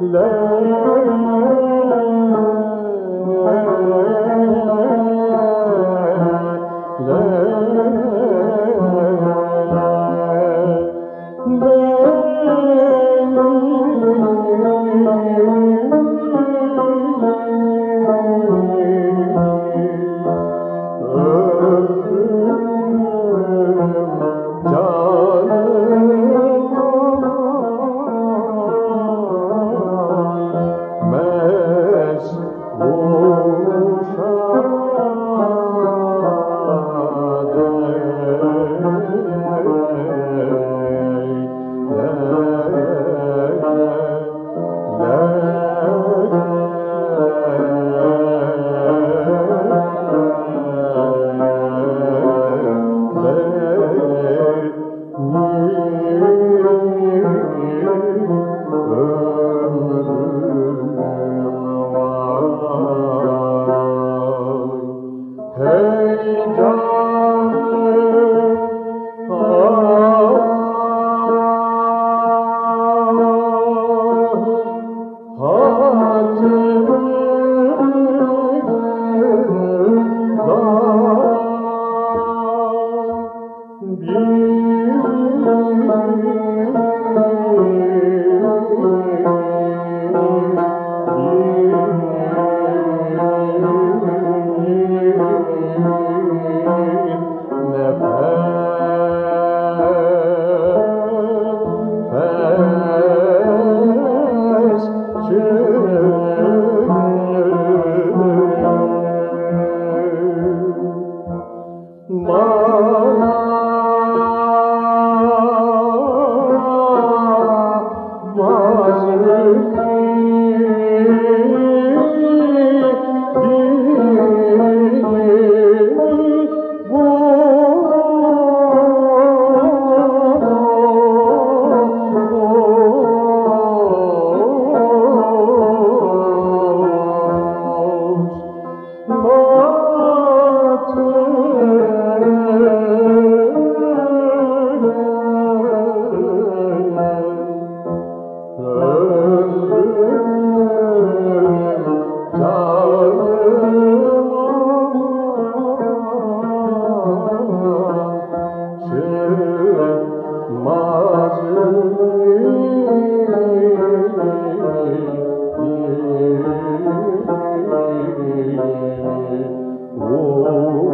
لا Oh. Oh, Love